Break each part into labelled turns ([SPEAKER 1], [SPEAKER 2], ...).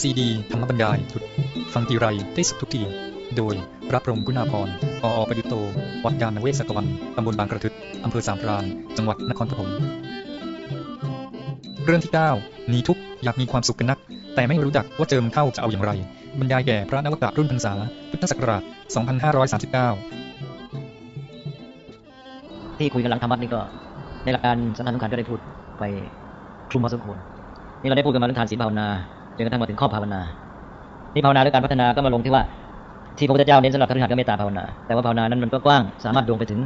[SPEAKER 1] ซีดีธรรมบรรยายชุดฟังทีไรได้สุขทุกที โดยพระพรหมกุณาพรออประยุตโต วัดยานเวศกวันตำบลบางกระทึกอำเภอสามพรานจังหวัดนครปฐมเรื่องที่9หนีทุกอยากมีความสุขกันนัก แต่ไม่รู้จักว่าเจอมันเข้าจะเอาอย่างไร บรรยายแก่พระนวตะรุ่นพรรษาพุทธศักราช 2539
[SPEAKER 2] ที่คุยกันหลังธรรมะนี่ก็ในหลักการสำคัญสำคัญก็ได้พูดไปคลุมพอสมควรนี่เราได้พูดกันมาเรื่องทานศีลภาวนา นกระทั่งมาถึงข้อภาวนา นี่ภาวนาหรือการพัฒนาก็มาลงที่ว่า ที่พระพุทธเจ้าเน้นสำหรับคฤหัสถ์ก็เมตตาภาวนา แต่ว่าภาวนานั้นมันก็กว้างสามารถโยงไปถึง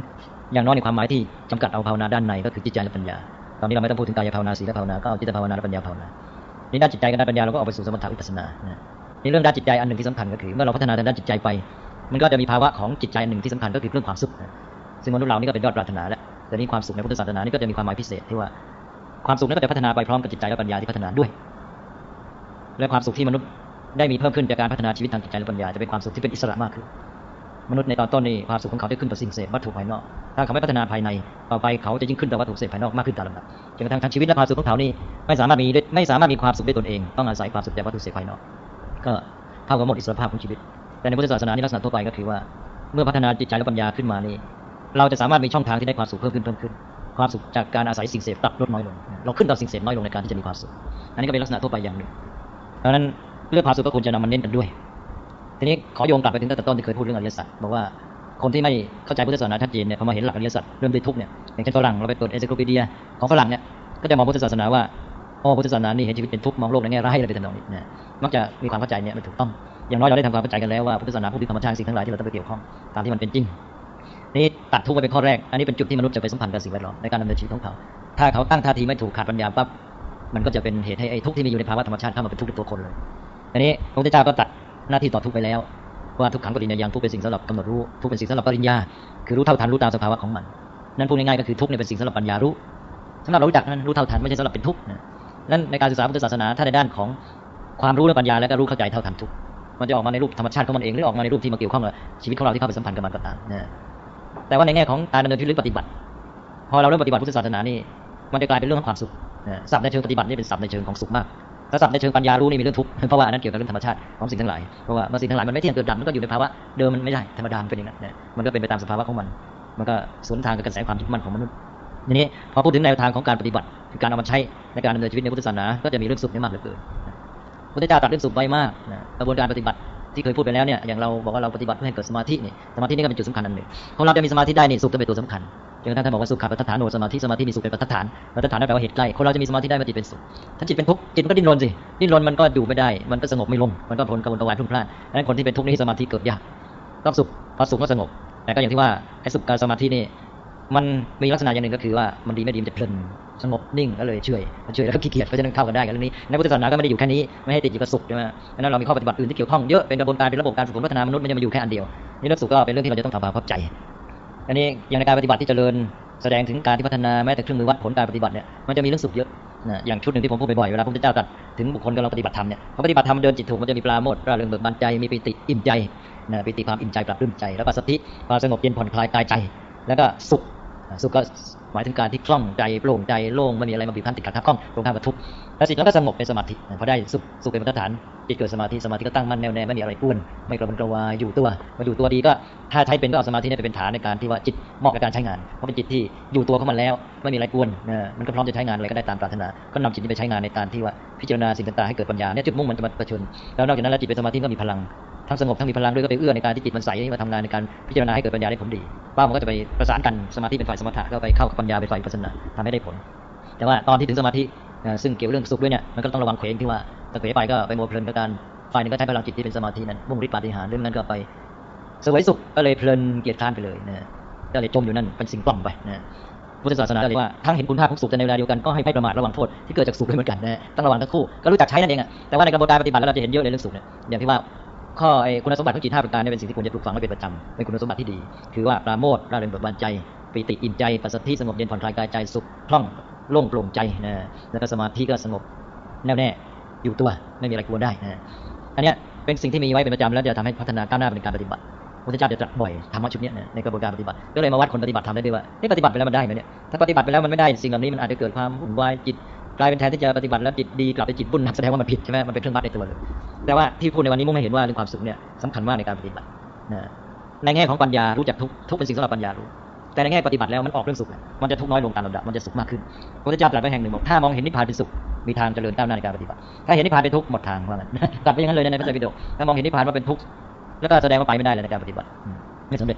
[SPEAKER 2] อย่างน้อยในความหมายที่จำกัดเอาภาวนาด้านในก็คือจิตใจและปัญญา ตอนนี้เราไม่ต้องพูดถึงกายภาวนาศีลภาวนาก็เอาจิตภาวนาและปัญญาภาวนานี่ด้านจิตใจกับด้านปัญญาเราก็เอาไปสู่สมถะวิปัสสนานะนี่เรื่องด้านจิตใจอันหนึ่งที่สำคัญก็คือเมื่อเราพัฒนาทางด้านจิตใจไป มันก็จะมีภาวะของจิตใจอันหนึ่งที่สำคัญก็คือเรื่องความสุขซึ่งมนุษย์เรานี่ก็เป็นยอดปรารถนาแล้วแต่นี่ความสุขในพุทธศาสนานี่ก็จะมีความหมายพิเศษที่ว่าความสุขนั้นก็จะพัฒนาไปพร้อมกับจิตใจและปัญญาที่พัฒนาด้วย และความสุขที่มนุษย์ได้มีเพิ่มขึ้นจากการพัฒนาชีวิตทางจิตใจและปัญญาจะเป็นความสุขที่เป็นอิสระมากขึ้น มนุษย์ในตอนต้นนี่ความสุขของเขาได้ขึ้นต่อสิ่งเสพวัตถุภายนอก ถ้าเขาไม่พัฒนาภายในต่อไปเขาจะยิ่งขึ้นต่อวัตถุเสพภายนอกมากขึ้นตามลำดับจนกระทั่งทั้งชีวิตและความสุขของเขานี่ไม่สามารถมีไม่สามารถมีความสุขได้ตนเอง ต้องอาศัยความสุขจากวัตถุเสพภายนอก ก็เท่ากับหมดอิสรภาพของชีวิต แต่ในพุทธศาสนานี่ลักษณะทั่วไปก็คือว่า เมื่อพัฒนาจิตใจและปัญญาขึ้นมานี่เราจะสามารถมีช่องทางที่ได้ความสุขเพิ่มขึ้นเพิ่มขึ้นความสุขจากการอาศัยสิ่งเสพตัดลดน้อยลง เราขึ้นต่อสิ่งเสพน้อยลงในการที่จะมีความสุข อันนี้ก็เป็นลักษณะทั่วไปอย่างหนึ่ง ดังนั้นเรื่องความสุขก็ควรจะนำมาเน้นกันด้วย ทีนี้ขอโยงกลับไปถึงตั้งแต่ต้นที่เคยพูดเรื่องอริยสัจบอกว่าคนที่ไม่เข้าใจพุทธศาสนาชัดเจนเนี่ยพอมาเห็นหลักอริยสัจเริ่มด้วยทุกเนี่ยอย่างเช่นฝรั่งเราไปเปิดเอเซโคปีเดียของฝรั่งเนี่ยก็จะมองพุทธศาสนาว่าอ๋อพุทธศาสนานี่เห็นชีวิตเป็นทุกข์มองโลกในแง่ร้ายอะไรเป็นทำนองนี้นะมักจะมีความเข้าใจเนี่ยมันถูกต้อง อย่างน้อยเราได้ทำความเข้าใจกันแล้วว่าพุทธศาสนาพูดถึงธรรมชาติสิ่งทั้งหลายที่เราต้องไปเกี่ยวข้องตามที่มันเป็นจริงนี่ตัดทุกข์ไว้เป็นข้อแรก อันนี้เป็นจุดที่มนุษย์จะไปสัมพันธ์กับสิ่งแวดล้อมในการดำเนินชีวิตของเขา ถ้าเขาตั้งท่าทีไม่ถูกขาดปัญญาปั๊บ มันก็จะเป็นเหตุให้ไอ้ทุกข์ที่มีอยู่ในภาวะธรรมชาติเข้ามาเป็นทุกข์ในตัวคนเลยอันนี้พระพุทธเจ้าก็ตัดหน้าที่ต่อทุกข์ไปแล้วว่าทุกขังปริญญายังทุกเป็นสิ่งสำหรับกำหนดรู้ทุกเป็นสิ่งสำหรับปริญญาคือรู้เท่าทันรู้ตามสภาวะของมัน นั่นพูดง่ายๆก็คือทุกเนี่ยเป็นสิ่งสำหรับปัญญารู้สำหรับเรารู้จักนั้นรู้เท่าทันไม่ใช่สำหรับเป็นทุกนะนั่นในการศึกษาพุทธศาสนาถ้าในด้านของความรู้และปัญญาแล้วก็รู้เข้าใจเท่าทันทุกมันจะออกมาในรูปธรรมชาติของมันเองหรือออกมาในรูปที่มาเกี่ยวข้องกับชีวิตของเราที่เข้าไปสัมพันธ์กับมันก็ตามนะแต่ว่าในแง่ของการดำเนินชีวิตปฏิบัติ พอเราเริ่มปฏิบัติพุทธศาสนานี่มันจะกลายเป็นเรื่องของความสุข ศัพท์ในเชิงปฏิบัตินี่เป็นศัพท์ในเชิงของสุขมากถ้าศัพท์ในเชิงปัญญารู้นี่มีเรื่องทุกข์เพราะว่าอันนั้นเกี่ยวกับเรื่องธรรมชาติของสิ่งทั้งหลายเพราะว่ามื่อสิ่งทั้งหลายมันไม่เที่ยงเกิดดับมันก็อยู่ในภาวะเดิมมันไม่ได้ธรรมดาเป็นอย่างนั้นมันก็เป็นไปตามสภาวะของมันมันก็สวนทางกับกระแสความยึดมั่นของมนุษย์ทีนี้พอพูดถึงแนวทางของการปฏิบัติคือการเอามาใช้ในการดำเนินชีวิตในพุทธศาสนาก็จะมีเรื่องสุขนี่มากเหลือเกินพุทธเจ้าตรัสเรื่องสุขไว้มากกระบวนการปฏิบัติที่เคยพูดไปแล้วเนี่ยอย่างเราบอกว่าเราปฏิบัติเพื่อให้เกิดสมาธินี่สมาธินี่ก็เป็นจุดสำคัญอันหนึ่งของเราจะมีสมาธิได้นี่สุขจะเป็นตัวสำคัญ จนกระทั่งท่านบอกว่าสุขขับปัฏฐานโนสมาธิสมาธิมีสุขเป็นปัฏฐานปัฏฐานนั่นแปลว่าเหตุใกล้คนเราจะมีสมาธิได้เมื่อจิตเป็นสุขถ้าจิตเป็นทุกข์จิตมันก็ดิ้นรนสิดิ้นรนมันก็อยู่ไม่ได้มันก็สงบไม่ลงมันก็ผลกระวนกระวายพลุ่งพล่านดังนั้นคนที่เป็นทุกข์นี่สมาธิเกิดยากต้องสุขพอสุขก็สงบแต่ก็อย่างที่ว่าไอ้สุขการสมาธินี่มันมีลักษณะอย่างหนึ่งก็คือว่ามันดีไม่ดีมันจะเพลินสงบนิ่งก็เลยเฉยเฉยแล้วก็ขี้เกียจเพราะฉะนั้นเข้ากันได้กันเรื่องนี้ในพุทธศาสนาก็ไม่ได้อยู่แค่นี้ไม่ให้ติดอยู่กับสุขใช่ไหมเพราะนั้นเรามีข้อปฏิบัติอื่นที่เกี่ยวข้องเยอะเป็นกระบวนการเป็นระบบการฝึกฝนพัฒนามนุษย์ไม่ได้มาอยู่แค่อันเดียวนี่เรื่องสุขก็เป็นเรื่องที่เราจะต้องทำความเข้าใจ อันนี้อย่างในการปฏิบัติที่เจริญแสดงถึงการที่พัฒนาแม้แต่เครื่องมือวัดผลการปฏิบัติเนี่ยมันจะมีเรื่องสุขเยอะนะอย่างชุดหนึ่งที่ผมพูดบ่อยๆเวลาพระพุทธเจ้าตรัสถึงบุคคลกำลังปฏิบัติธรรมเนี่ยพอปฏิบัติธรรมเดินจิตถูกมันจะมีปราโมทร่าเริงเบิกบานใจมีปิติอิ่มใจนะปิติความอิ่มใจปรับรื่มใจ แล้วก็สติความสงบเย็นผ่อนคลายกายใจ แล้วก็สุขสุขก็หมายถึงการที่คล่องใจโปร่งใจโล่งไม่มีอะไรมาบีบคั้นติดขัดทับข้องตรงข้ามกับทุกข์ แล้วจิตแล้วก็สงบเป็นสมาธิพอได้สุขสุขเป็นมาตรฐานจิตเกิดสมาธิสมาธิก็ตั้งมั่นแน่วแน่ไม่มีอะไรกวนไม่กระวนกระวายอยู่ตัวมาอยู่ตัวดีก็ถ้าใช้เป็นก็เอาสมาธินี่ไปเป็นฐานในการที่ว่าจิตเหมาะกับการใช้งานเพราะเป็นจิตที่อยู่ตัวของมันแล้วไม่มีอะไรกวนมันก็พร้อมจะใช้งานอะไรก็ได้ตามปรารถนา ก็นำจิตนี้ไปใช้งานในการที่ว่าพิจารณาสิ่งต่างๆให้เกิดปัญญาเนี่ยจุดมุ่งมันจะมาประชนแล้วนอกจากนั้นแล้วจิตเป็นสมาธิก็มีพลังทั้งสงบทั้งมีพลังด้วยก็ไปเอื้อในการที่จิตมันใสมาทำงานในการพิจารณาให้เกิดปัญญาได้ผลดีป้ามันก็จะไปประสานกันสมาธิเป็นฝ่ายสมถะก็ไปเข้ากับปัญญาเป็นฝ่ายปัสนาทำให้ได้ผล แต่ว่าตอนที่ถึงสมาธิ ซึ่งเกี่ยวเรื่องสุขด้วยเนี่ยมันก็ต้องระวังเขวงที่ว่าถ้าเขวไปก็ไปโมเพลินกับการฝ่ายนึงก็ใช้พลังจิตที่เป็นสมาธินั้นมุ่งริบปาฏิหาริย์เรื่องนั้นก็ไปสวยสุขก็เลยเพลินเกียรติค้านไปเลยนะก็เลยจมอยู่นั่นเป็นสิ่งกล่อมไปนะพุทธศาสนาเรียกว่าทั้งเห็นคุณค่าของสุขแต่ในเวลาเดียวกันก็ให้ไม่ประมาทระวังโทษที่เกิดจากสุขด้วยเหมือนกันนะต้องระวังทั้งคู่ก็รู้จักใช้นั่นเองอะแต่ว่าในกระบวนการปฏิบัติแล้วเราจะเห็นเยอะเลยเรื่องสุขเนี่ยอย่างที่ว่าข้อไอ้คุณสมบัติของจิตห้าประการนี่เป็นสิ่งที่ควรจะปลูกฝังไว้เป็นประจำเป็นคุณสมบัติที่ดี คือว่าปราโมทร่าเริงเบิกบานใจปิติอิ่มใจปัสสติสงบเย็นผ่อนคลายกายใจสุขคล่อง โล่งโปร่งใจนะแล้วก็สมาธิก็สงบแน่วแน่อยู่ตัวไม่มีอะไรกวนได้นะอันนี้เป็นสิ่งที่มีไว้เป็นประจำแล้วจะทำให้พัฒนาก้าวหน้าในการปฏิบัติพระเจ้าจะตรัสบ่อยธรรมะชุดนี้ในกระบวนการปฏิบัติก็เลยมาวัดคนปฏิบัติทำได้ด้วยว่านี่ปฏิบัติไปแล้วมันได้ไหมเนี่ยถ้าปฏิบัติไปแล้วมันไม่ได้สิ่งเหล่านี้มันอาจจะเกิดความวุ่นวายจิตกลายเป็นแทนที่จะปฏิบัติแล้วจิตดีกลับไปจิตบุญนักแสดงว่ามันผิดใช่ไหมมันเป็นเครื่องวัดในตัวเลยแต่ว่าที่พูดในวันนี้มุ่งให้เห็นว่าเรื่องความสุขเนี่ยสำคัญมากในการปฏิบัตินะในแง่ของปัญญารู้จักทุกทุกเป็นสิ่งสำหรับปัญญารู้ แต่ในแง่ปฏิบัติแล้วมันออกเรื่องสุข มันจะทุกน้อยลงตามลำดับ มันจะสุขมากขึ้นพระพุทเจ้าตรัสไว้แห่งหนึ่งบอกถ้ามองเห็นนิพพานเป็นสุข มีทางเจริญก้าวหน้าในการปฏิบัติ ถ้าเห็นนิพพานเป็นทุกข์หมดทางว่างั้นตรัสไว้อย่างนั้นเลยในพระไตรปิฎกถ้ามองเห็นนิพพานว่าเป็นทุกข์ แล้วก็แสดงว่าไปไม่ได้เลยในการปฏิบัติ ไม่สำเร็จ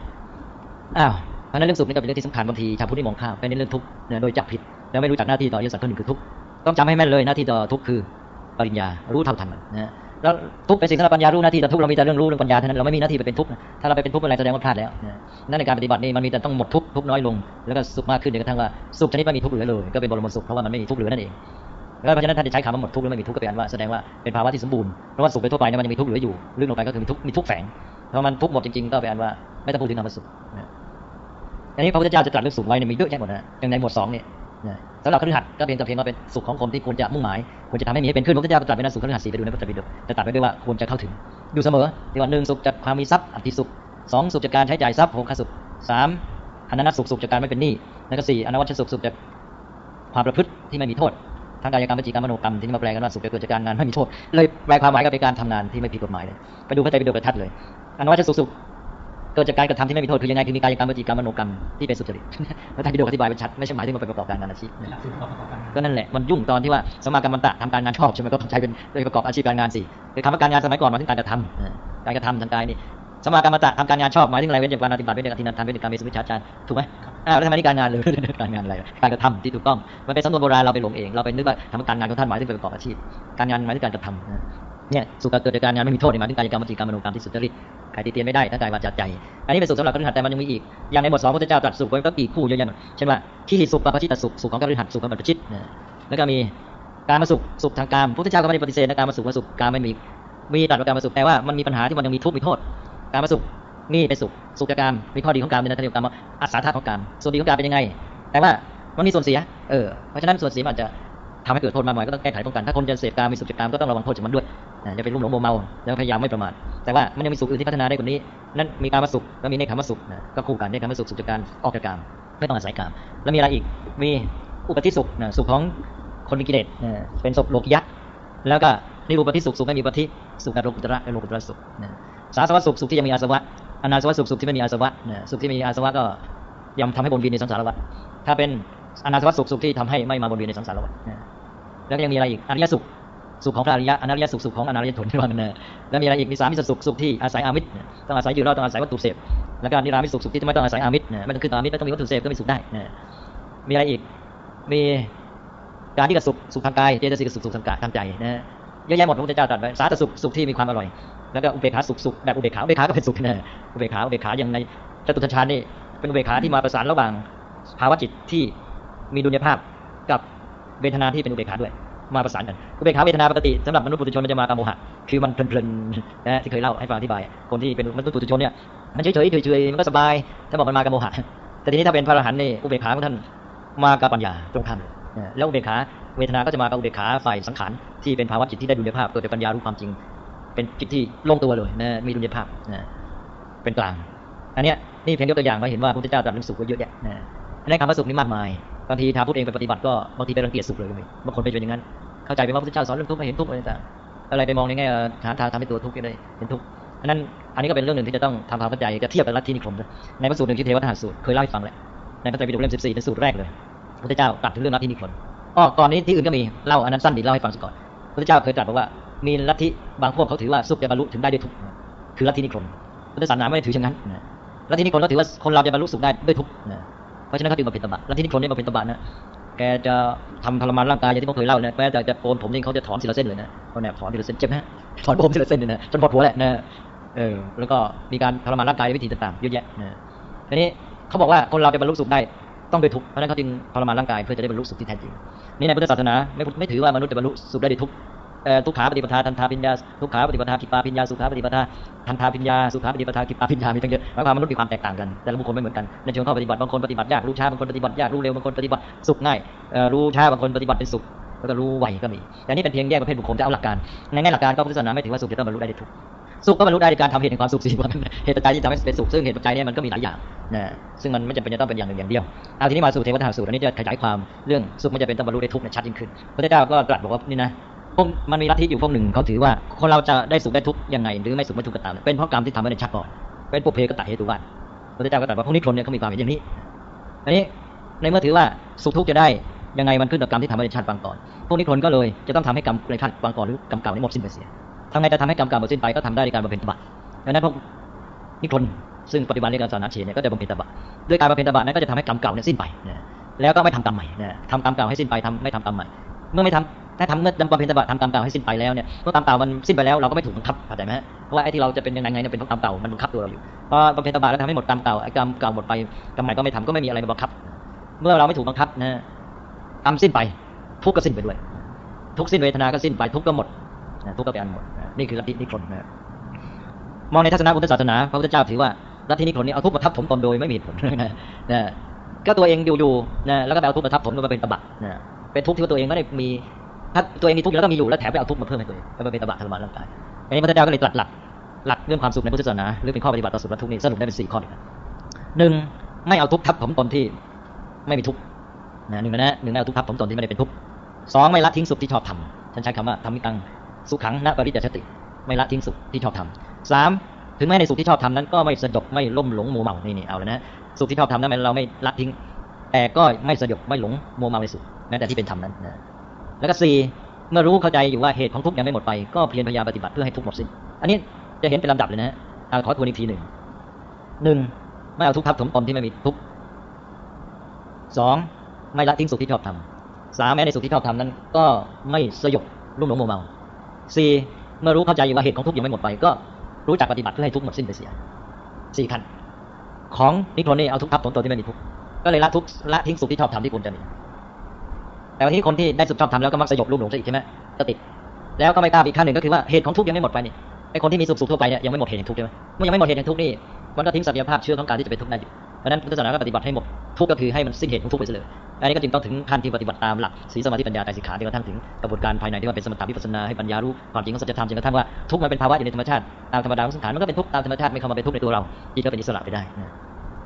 [SPEAKER 2] อ้าวเพราะนั้นเรื่องสุขนี่ก็เป็นเรื่องที่สำคัญบางทีชาวพุทธนี่มองข้ามไปในเรื่องทุกข์เนี่ยโดยจับผิด แล้วไม่รู้จักหน้าที่ต่ออริยสัจข้อหนึ่งคือทุกข์ ต้องจำให้แม่นเลยหน้าที่ต่อทุกข์คือปริญญา รู้เท่าทันมันนะ แล้วทุกข์เป็นสิ่งสำหรับปัญญารู้หน้าที่แต่ทุกข์เรามีแต่เรื่องรู้เรื่องปัญญาเท่านั้นเราไม่มีหน้าที่ไปเป็นทุกข์นะถ้าเราไปเป็นทุกข์อะไรแสดงว่าพลาดแล้วนะนั่นในการปฏิบัตินี่มันมีแต่ต้องหมดทุกข์ทุกข์น้อยลง แล้วก็สุขมากขึ้นจนกระทั่งว่าสุขชนิดไม่มีทุกข์เหลือเลย ก็เป็นบรมสุขเพราะว่ามันไม่มีทุกข์เหลือนั่นเองแล้วเพราะฉะนั้นท่านจะใช้คำว่าหมดทุกข์หรือไม่มีทุกข์ก็เป็นอันว่าแสดงว่าเป็นภาวะที่สมบูรณ์เพราะว่าสุขไปทั่วไปเนี่ยมันยังมีทุกข์เหลืออยู่ลึกลงไปก็คือมีทุกข์มีทุกข์แฝงเพราะมันทุกข์หมดจริงๆก็เป็นอันว่าไม่ต้องพูดถึงคำว่าสุขนะอันนี้พระพุทธเจ้าจะตรัสเรื่องสุขไว้เนี่ยมีเยอะแยะหมดนะอย่างในหมวดสองเนี่ยนะสำหรับคฤหัสถ์ก็เพียงแต่เพียงว่าเป็นสุขของคนที่ควรจะมุ่งหมายควรจะทำให้มีให้เป็นขึ้นพระพุทธเจ้าตรัสไว้ในสุขคฤหัสถ์สี่ไปดูในพระไตรปิฎกจะตรัสไว้ด้วยว่าควรจะเข้าถึงอยู่เสมอที่ว่าหนึ่งสุขจากความมีทรัพย์อธิสุขสองสุขจากการใช้จ่ายทรัพย์โภคสุขสามอนันตสุขสุขจากการไม่เป็นหนี้แล้วก็สี่อนวัชสุขสุขจากความประพฤติที่ไม่มีโทษทางกายกรรมวจีกรรมมโนกรรมที่มาแปลกันว่าสุขจะเกิดจากการงานไม่มีโทษเลยแปลความหมายก็เป็นการทำงานที่ไม่ผิดกฎหมายเลยไปดูพระไตรปิฎกกระทัดเลยอนวัชสุขสุข กิดจากการกระทำที่ไม่มีโทษคือยังไงคือมีกายกรรมวจีกรรมมโนกรรมที่เป็นสุจริตพระไตรปิฎกอธิบายเป็นชัดไม่ใช่หมายถึงมาไปประกอบการงานอาชีพก็นั่นแหละมันยุ่งตอนที่ว่าสมากัมมันตะทำการงานชอบใช่ไหมก็ต้องใช้เป็นเป็นประกอบอาชีพการงานสิคือคำว่าการงานสมัยก่อนหมายถึงการกระทำเออการกระทำทางกายนี่สมากัมมันตะทำการงานชอบหมายถึงอะไรเว้นจากการปฏิบัติเว้นจากการทินันทานเว้นจากการมีสมิชฌาจารถูกไหมอ่าแล้วทำไมนี่การงานเลยการงานอะไรการกระทำที่ถูกต้องมันเป็นสำนวนโบราณเราไปหลงเองเราไปนึกว่าทำการงานของท่านหมายถึงเป็นประกอบอาชีพ การงานหมายถึงการกระทำนะ เนี่ยสุขเกิดจากการงานไม่มีโทษนี่หมายถึงกายกรรมวจีกรรมมโนกรรมที่สุจริตใครตีเตียนไม่ได้ทั้งกายวาจาใจ อันนี้เป็นสุขสำหรับกฤหัสแต่มันยังมีอีก อย่างในบทสองพระเจ้าตรัสสุขไว้ก็กี่คู่เยอะแยะหมดเช่นว่าที่สุขกับปชิตสุขสุขของกฤหัสสุขของปชิตแล้วก็มีการมาสุขสุขทางกามพุทธเจ้าก็ไม่ได้ปฏิเสธนะการมาสุขมาสุขการไม่มีมีตรัสว่าการมาสุขแต่ว่ามันมีปัญหาที่มันยังมีทุกข์มีโทษ การมาสุขนี่เป็นสุขสุขจากกามมีข้อดีของกามเป็นนักเรียนกามว่าอัศธาของกามส่วนดีของกามเป็นยังไง แต่ว่ามันมีส่วนเสียเออเพราะฉะนั้นส่วนเสียมันอาจจะ ทำให้เกิดโทษมากมายก็ต้องแก้ไขป้องกัน ถ้าคนจะเสพกามมีสุขจากกามก็ต้องระวังโทษจากมันด้วยอย่าไปรุ่มหลงมัวเมาแล้วพยายามไม่ประมาทแต่ว่ามันยังมีสุขอื่นที่พัฒนาได้กว่านี้นั้นมีการมาสุขแล้วมีเนคขมสุขก็คู่กันเนคขมสุขสุขจากการออกจากกามไม่ต้องอาศัยกามแล้วมีอะไรอีกมีอุปธิสุขสุขของคนมีกิเลสเป็นสุขโลกิยะแล้วก็นิรูปธิสุขสุขไม่มีปฏิสุขในโลกุตระในโลกุตระสุขสาสวะสุขสุขที่ยังมีอาสวะอนาสวะสุขสุขที่ไม่มีอาสวะสุขที่มีอาสวะก็ย่อมทำให้วนวียนในสังสารวัฏถ้าเป็นอนาสวะสุขสุขที่ทำให้ไม่มาวนวียนในสังสารวัฏ แล้วก็ยังมีอะไรอีกอริยสุขสุขของพระอริยะอนาริยสุขสุขของอนาริยชนที่ว่ากันนะแล้วมีอะไรอีกมีสามิสสุขสุขที่อาศัยอามิตรต้องอาศัยอยู่รอดต้องอาศัยวัตถุเสพแล้วก็นิรามิสุขสุขที่ไม่ต้องอาศัยอามิตรนะไม่ต้องขึ้นต่ออามิตรไม่ต้องมีวัตถุเสพก็มีสุขได้นะมีอะไรอีกมีการที่กระสุขสุขทางกายเจตสิกสุขสุขทางกายทางใจนะเยอะแยะหมดพระพุทธเจ้าตรัสไว้สาธสุขสุขที่มีความอร่อย แล้วก็อุเบกขาสุขสุขแบบอุเบกขาอุเบกขาก็เป็นสุขนะอุเบกขาอุเบกขาอย่างในจตุทัชฌานนี่เป็นอุเบกขาที่มาประสานระหว่างภาวะจิตที่มีดุลยภาพกับ เวทนาที่เป็นอุเบกขาด้วย มาประสานกันอุเบกขาเวทนาปกติสำหรับมนุษย์ปุถุชนมันจะมากับโมหะคือมันเพลินๆนะที่เคยเล่าให้ฟังอธิบาย คนที่เป็นมนุษย์ปุถุชนเนี่ยมันเฉยๆเฉยๆมันก็สบายถ้าบอกมันมากับโมหะแต่ทีนี้ถ้าเป็นพระอรหันต์นี่อุเบกขาของท่านมากับปัญญาตรงข้ามแล้วอุเบกขาเวทนาก็จะมากับอุเบกขาฝ่ายสังขารที่เป็นภาวะจิตที่ได้ดุลยภาพเกิดจากปัญญารู้ความจริง เป็นจิตที่ลงตัวเลยนะมีดุลยภาพนะเป็นกลาง อันเนี้ยนี่เพียงยกตัวอย่างมาเห็นว่าพระพุทธเจ้าตรัสเรื่องสุขไว้เยอะแยะนะในคำว่าสุขนี่มากมาย บางทีทางพุทธเองไปปฏิบัติก็บางทีไปรังเกียจสุขเลยก็มีบางคนไปเป็นอย่างนั้น เข้าใจไปว่าพระพุทธเจ้าสอนเรื่องทุกข์ไม่เห็นทุกข์อะไรต่างอะไรไปมองในแง่หาทางทำให้ตัวทุกข์ได้เห็นทุกข์อันนั้นอันนี้ก็เป็นเรื่องหนึ่งที่จะต้องทำความเข้าใจจะเทียบกับลัทธินิคมนะในพระสูตรหนึ่งที่เทวทหารสูตรเคยเล่าให้ฟังแหละในพระไตรปิฎกเล่ม14เป็นสูตรแรกเลยพระพุทธเจ้าตรัสถึงเรื่องลัทธินิคมอ๋อก่อนนี้ที่อื่นก็มีเล่าอันนั้นสั้นดีเล่าให้ฟังสักก่อนพระพุทธเจ้าเคยตรัสบอกว่ามีลัทธิบางพวกเขาถือว่าสุขจะบรรลุถึงได้ด้วยทุกข์คือลัทธินิคมพุทธศาสนาไม่ได้ถือเช่นนั้นนะลัทธินิคมก็ถือว่าคนเราจะบรรลุสุขได้ด้วยทุกข์นะ เพราะฉะนั้นเขาจึงมาเป็นตบะ แลัทธินิคมนี่มาเป็นตบะนะแกจะทำทรมานร่างกายอย่างที่ผมเคยเล่านี่ยแม้แต่จะโกนผมนี่เขาจะถอนทีละเส้นเลยนะเขาแนบถอนทีละเส้นเจ็บนะถอนผมทีละเส้นเลยนะจนปวดหัวแหละนะเออแล้วก็มีการทรมานร่างกายด้วยวิธีต่างๆเยอะแยะนะทีนี้เขาบอกว่าคนเราจะบรรลุสุขได้ต้องด้วยทุกข์เพราะฉะนั้นเขาจึงทรมานร่างกายเพื่อจะได้บรรลุสุขที่แท้จริงนี่ในพุทธศาสนาไม่ไม่ถือว่ามนุษย์จะบรรลุสุขได้ด้วยทุกข์ ทุกขาปฏิปทาทันทาปิญญาทุกขาปฏิปทากิปาปิญญาสุขาปฏิปทาทันทาปิญญาสุขาปฏิปทากิปาปิญญามีตั้งเยอะหมายความมนุษย์มีความแตกต่างกันแต่ละบุคคลไม่เหมือนกันในเชิงข้อปฏิบัติบางคนปฏิบัติยากรู้ช้าบางคนปฏิบัติยากรู้เร็วบางคนปฏิบัติสุขง่ายรู้ช้าบางคนปฏิบัติเป็นสุขแล้วก็รู้ไวก็มีแต่นี่เป็นเพียงแยกประเภทบุคคลจะเอาหลักการในแง่หลักการก็พุทธศาสนาไม่ถือว่าสุขจะต้องบรรลุได้ทุกสุขก็บรรลุได้ในการทำเหตุแห่งความสุขสิเหตุปัจจัยที่ทำให้เป็นสุขซึ่งเหตุปัจจัยเนี่ยมันก็มีหลายอย่างนะซึ่งมันไม่จำเป็นจะต้องเป็นอย่างหนึ่งอย่างเดียวเอาทีนี้มาสู่เทวทาสูตรอันนี้จะขยายความเรื่องสุขไม่จำเป็นต้องบรรลุได้ทุกข์ในชัดยิ่งขึ้นพระเจ้าก็ตรัสบอกว่านี่นะ พวกมันมีลัทธิอยู่พวกหนึ่งเขาถือว่าคนเราจะได้สุขได้ทุกข์ยังไงหรือไม่สุขไม่ทุกข์ก็ตามเป็นเพราะกรรมที่ทำไว้ในชาติก่อนเป็นปุเพกตะเหตุวาพระเจ้าก็ตรัสว่าพวกนี้คนเนี่ยเขามีความเห็นอย่างนี้อันนี้ในเมื่อถือว่าสุขทุกข์จะได้ยังไงมันขึ้นกับกรรมที่ทำไว้ในชาติปางก่อน พวกนี้คนก็เลยจะต้องทำให้กรรมในชาติปางก่อนหรือกรรมเก่านี้หมดสิ้นไปเสียทำไงจะทำให้กรรมเก่าหมดสิ้นไปก็ทำได้ด้วยการบำเพ็ญตบะดังนั้นพวกนิครนซึ่งปฏิบัติในการศานาเฉนเนี่ยก็จะบำเพ็ญตบะด้วยการบำเพ็ญตบะนั้นก็จะทำให้กรรมเก่าเนี่ยสิ้นไปแล้วก็ไม่ทำกรรมใหม่ทำกรรมเก่าให้สิ้นไปทำไม่ทำกรรมใหม่ เมื่อไม่ทำ ถ้าทำเมื่อบำเพ็ญตบะทำกรรมเก่าให้สิ้นไปแล้วเนี่ยเมื่อกรรมเก่ามันสิ้นไปแล้วเราก็ไม่ถูกบังคับเข้าใจไหมเพราะว่าไอ้ที่เราจะเป็นยังไงเนี่ยเป็นเพราะกรรมเก่ามันบังคับตัวเราอยู่พอบำเพ็ญตบะแล้วทำให้หมดกรรมเก่าไอ้กรรมเก่าหมดไปกรรมใหม่ก็ไม่ทำก็ไม่มีอะไรมาบังคับ เมื่อเราไม่ถูกบังคับนะกรรมสิ้นไป ทุกข์ก็สิ้นไปด้วย ทุกข์สิ้นเวทนาก็สิ้นไปทุกข์ก็หมดทุกข์ก็เป็นอันหมดนี่คือลัทธินิครนนะมองในทัศนะพุทธศาสนาพระพุทธเจ้าถือว่าลัทธินิครนนี้เอาทุกข์มาทับถมตนโดยไม่มีผลนะก็ตัวเองอยู่ๆนะแล้วก็เอาทุกข์มาทับถมมาเป็นตบะนะเป็นทุกข์ที่ตัวเองไม่ได้มี ถ้าตัวเองมีทุกข์อยู่แล้วก็มีอยู่แล้วแถมไปเอาทุกข์มาเพิ่มให้ตัวเองไปเป็นตบะทรมานร่างกายอันนี้พระพุทธเจ้าก็เลยตรัสหลักหลักเรื่องความสุขในพุทธศาสนาหรือเป็นข้อปฏิบัติต่อสุขและทุกข์นี่สรุปได้เป็นสี่ข้อหนึ่งไม่เอาทุกข์ทับถมตนที่ไม่มีทุกข์นะหนึ่งนะหนึ่งไม่เอาทุกข์ทับถมตนที่ไม่ได้เป็นทุกข์สองไม่ละทิ้งสุขที่ชอบทำฉันใช้คำว่าทำมิตังสุขังณปริจจชติ ไม่ละทิ้งสุขที่ชอบทำสามถึงแม้ในสุขที่ชอบทำนั้นก็ไม่สยบไม่ล่มหลงมัวเมานี่นี่เอาแล้วนะสุขที่ชอบทำนั้นเราไม่ละทิ้งแต่ก็ไม่สยบไม่หลงมัวเมาในสุขแม้แต่ที่เป็นธรรมนั้นนะ แล้วก็สี่เมื่อรู้เข้าใจอยู่ว่าเหตุของทุกข์ยังไม่หมดไป ก็เพียรพยายามปฏิบัติเพื่อให้ทุกข์หมดสิ้น อันนี้จะเห็นเป็นลำดับเลยนะฮะเอาขอทวนอีกทีหนึ่งหนึ่งไม่เอาทุกข์ทับถมตนที่ไม่มีทุกข์สองไม่ละทิ้งสุขที่ชอบทำสามแม้ในสุขที่ชอบทำนั้น ก็ไม่สยบรุ่มหลงมัวเมาสี่เมื่อรู้เข้าใจอยู่ว่าเหตุของทุกข์ยังไม่หมดไป ก็รู้จักปฏิบัติเพื่อให้ทุกข์หมดสิ้นไปเสียสี่ขั้นของนิโครนี่เอาทุกข์ทับถมตัวที่ไม่มีทุกข์ก็เลยละทุกข์ละทิ้งสุขที่ชอบทำที่ควรจะมี แต่วันที่คนที่ได้สุขชอบทำแล้วก็มักสยบรุ่มหลงซะอีกใช่ไหมก็ติด แล้วก็ไม่ตามอีกขั้นหนึ่งก็คือว่าเหตุของทุกข์ยังไม่หมดไปนี่ไอคนที่มีสุขสุขทั่วไปเนี่ยยังไม่หมดเหตุแห่งทุกข์ใช่ไหมเมื่อยังไม่หมดเหตุแห่งทุกข์นี่มันก็ทิ้งศักยภาพเชื่อของการที่จะเป็นทุกข์ได้อยู่เพราะนั้นพุทธศาสนาก็ปฏิบัติให้หมดทุกข์ก็คือให้มันสิ้นเหตุของทุกข์ไปเลยอันนี้ก็จึงต้องถึงขั้นที่ปฏิบัติตามหลักศีลสมาธิปัญญาไตรสิกขาจนกระทั่งถึงกระบวนการภายในที่ว่าเป็นสมถะวิปัสสนาให้ปัญญารู้ความจริงของสัจธรรมจนกระทั่งว่าทุกข์มันเป็นภาวะอยู่ในธรรมชาติตามธรรมดาของสังขารมันก็เป็นทุกข์ตามธรรมชาติไม่เข้ามาเป็นทุกข์ในตัวเราจิตก็เป็นอิสระไปได้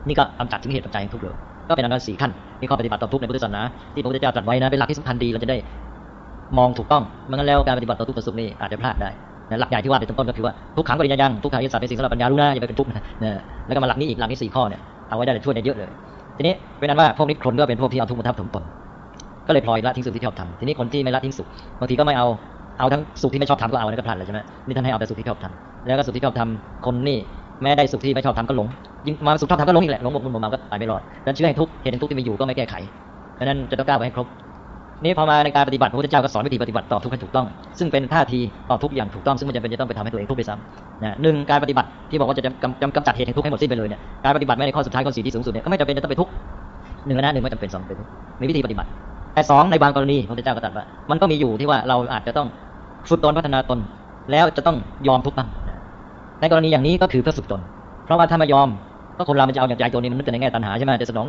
[SPEAKER 2] นี่ก็กำจัดถึงเหตุปัจจัยของทุกข์เลย ก็เป็นอนันต์สี่ขั้นมีข้อปฏิบัติต่อทุกข์ในพุทธศาสนาที่พระพุทธเจ้าตรัสไว้นะเป็นหลักที่สำคัญดีเราจะได้มองถูกต้องไม่งั้นแล้วการปฏิบัติต่อทุกข์ต่อสุขนี่อาจจะพลาดได้นะหลักใหญ่ที่ว่าในต้นก็คือว่าทุกขังปริญญายังทุกขังอิสระเป็นสิ่งสำหรับปัญญารู้นะอย่าไปเป็นทุกข์นะแล้วก็มาหลักนี้อีกหลักนี้สี่ข้อเนี่ยเอาไว้ได้ช่วยได้เยอะเลย ทีนี้เป็นนั้นว่าพวกนี้คนก็เป็นพวกที่เอาทุกข์มาทับถมตนก็เลยพลอยละทิ้งสุขที่ชอบทำทีนี้คนที่ไม่ละทิ้งสุขบางทีก็ไม่เอาเอาทั้งสุขที่ไม่ชอบทำก็เอานั่นก็พลาดเลยใช่ไหมนี่ท่านให้เอาแต่สุขที่ชอบทำแล้วก็สุขที่ชอบทำคนนี่แม้ได้สุขที่ไม่ชอบทำก็หลง ยิ่งมาสุขชอบทำก็หลงอีกแหละหลงหมกมุ่นหมกเมาก็ไปไม่รอดนั้นเชื่อให้ทุกเหตุแห่งทุกที่มีอยู่ก็ไม่แก้ไขดังนั้นจะต้องก้าวไปให้ครบนี่พอมาในการปฏิบัติพระพุทธเจ้าก็สอนวิธีปฏิบัติต่อทุกข์ให้ถูกต้อง ซึ่งเป็นท่าทีต่อทุกอย่างถูกต้องซึ่งมันจะเป็นจะต้องไปทำให้ตัวเองทุกข์ไปซ้ำนะหนึ่งการปฏิบัติที่บอกว่าจะกำกำจัดเหตุแห่งทุกข์ให้หมดสิ้นไปเลยเนี่ยการปฏิบัติไม่ในข้อสุดท้ายข้อสี่ที่สูงสุดเนี่ยก็ไม่จำเป็นจะต้องไปทุกข์หนึ่งนะหนึ่งไม่จำเป็นสองเป็นทุกข์มีวิธีปฏิบัติแต่สองในบางกรณีพระพุทธเจ้าก็ตรัสว่ามันก็มีอยู่ที่ว่าเราอาจจะต้องฝึกตนพัฒนาตน แล้วจะต้องยอมทุกข์บ้างในกรณีอย่างนี้ก็คือเพื่อฝึกตน เพราะว่าถ้าไม่ยอม ก็คนเรามันจะเอาอย่างใจตัวนี้มันนึกแต่ในแง่ตัณหาใช่ไหมจะสนอง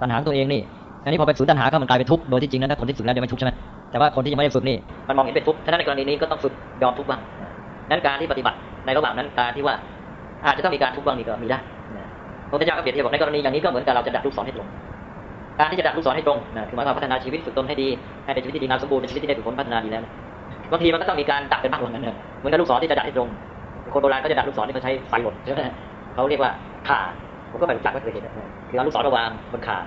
[SPEAKER 2] ตัณหาตัวเองนี่อันนี้พอไปฝืนย์ตัณหาก็มันกลายเป็นทุกข์โดยที่จริงนั้นถ้าคนที่ฝึกแล้วจะไม่ทุกข์ใช่ไหมแต่ว่าคนที่ยังไม่ได้ฝึกนี่มันมองเห็นเป็นทุกข์ฉะนั้นในกรณีนี้ก็ต้องฝึกยอมทุกข์บ้างนั้นการที่ปฏิบัติในระหว่างนั้นการที่ว่าอาจจะต้องมีการทุกข์บ้างนี่ก็มีได้พระพุทธเจ้าก็เปรียบเทียบบอกในกรณีอย่างนี้ก็เหมือนกับเราจะดัดลูกศรให้ตรงการที่จะดัดลูกศรให้ตรงนะคือหมายความพัฒนาชีวิตฝึกตนให้ดีให้เป็นชีวิตที่ดีงามสมบูรณ์เป็นชีวิตที่ได้ฝึกฝนพัฒนาดีแล้วบางทีมันก็ต้องมีการดัดเป็นมากกว่านั้นเนอะเหมือนกับลูกศรที่จะดัดให้ตรง คนโบราณก็จะดัดลูกศรที่เขาใช้ไฟหล่นใช่ไหมเขาเรียกว่าข่า ผมก็ไม่รู้จักไม่เคยเห็นคือเอาลูกศรมาวางบนขา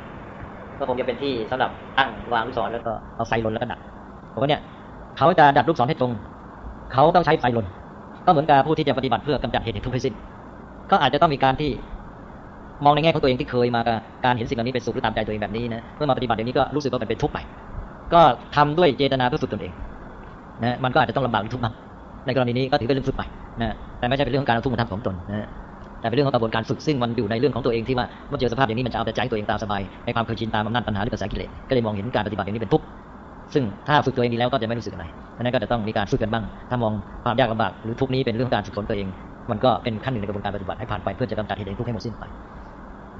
[SPEAKER 2] ก็คงจะเป็นที่สำหรับตั้งวางลูกศรแล้วก็เอาไฟลนแล้วก็ดัดผมว่าเนี่ย เขาจะดัดลูกศรให้ตรง เขาต้องใช้ไฟลน ก็เหมือนกับผู้ที่จะปฏิบัติเพื่อกำจัดเหตุแห่งทุกข์ให้สิ้น ก็อาจจะต้องมีการที่มองในแง่ของตัวเองที่เคยมาการเห็นสิ่งเหล่านี้เป็นสุขหรือตามใจตัวเองแบบนี้นะเมื่อมาปฏิบัติอย่างนี้ก็รู้สึกว่ามันเป็นทุกข์ไปก็ทำด้วยเจตนาเพื่อฝึกตนเองนะมันก็อาจจะต้องลำบากหรือทุกข์บ้างในกรณีนี้ก็ถือเป็นเรื่องฝึกใหม่นะแต่ไม่ใช่เป็นเรื่องของการทุกข์มาทำของตนนะ แต่เป็นเรื่องของกระบวนการฝึกซึ่งมันอยู่ในเรื่องของตัวเองที่ว่าเมื่อเจอสภาพอย่างนี้มันจะเอาแต่ใจตัวเองตามสบายในความเคยชินตามอำนาจตัณหาหรือกระแสกิเลสก็เลยมองเห็นการปฏิบัติอย่างนี้เป็นทุกข์ซึ่งถ้าฝึกตัวเองดีแล้วก็จะไม่รู้สึกอะไรดังนั้นก็จะต้องมีการฝึกกันบ้าง ถ้ามองความยากลำบากหรือทุกนี้เป็นเรื่องการฝึกฝนตัวเอง มันก็เป็นขั้นหนึ่งในกระบวนการปฏิบัติให้ผ่านไปเพื่อจะกำจัดเหตุแห่งทุกข์ให้หมดสิ้นไป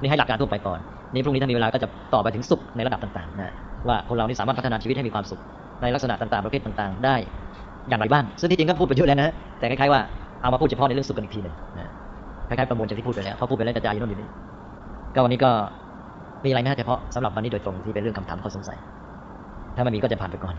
[SPEAKER 2] นี่ให้หลักการทั่วไปก่อน นี่พรุ่งนี้ถ้ามีเวลาก็จะต่อไปถึงสุขในระดับต่างๆนะว่าคนเรานี่สามารถพัฒนาชีวิตให้มีความสุข ในลักษณะต่างๆประเภทต่างๆ ได้อย่างไรบ้าง ซึ่งที่จริงก็พูดไปเยอะแล้วนะ แต่คล้ายๆว่าเอามาพูดเฉพาะในเรื่องสุขกันอีกทีหนึ่งนะ คล้ายๆประมวลจากที่พูดไปแล้วเขาพูดไปแล้วกระจายอยู่โน่นอยู่นี่ก็วันนี้ก็มีอะไรไหมฮะเฉพาะสำหรับวันนี้โดยตรงที่เป็นเรื่องคำถามข้อสงสัย ถ้ามันมีก็จะผ่านไปก่อน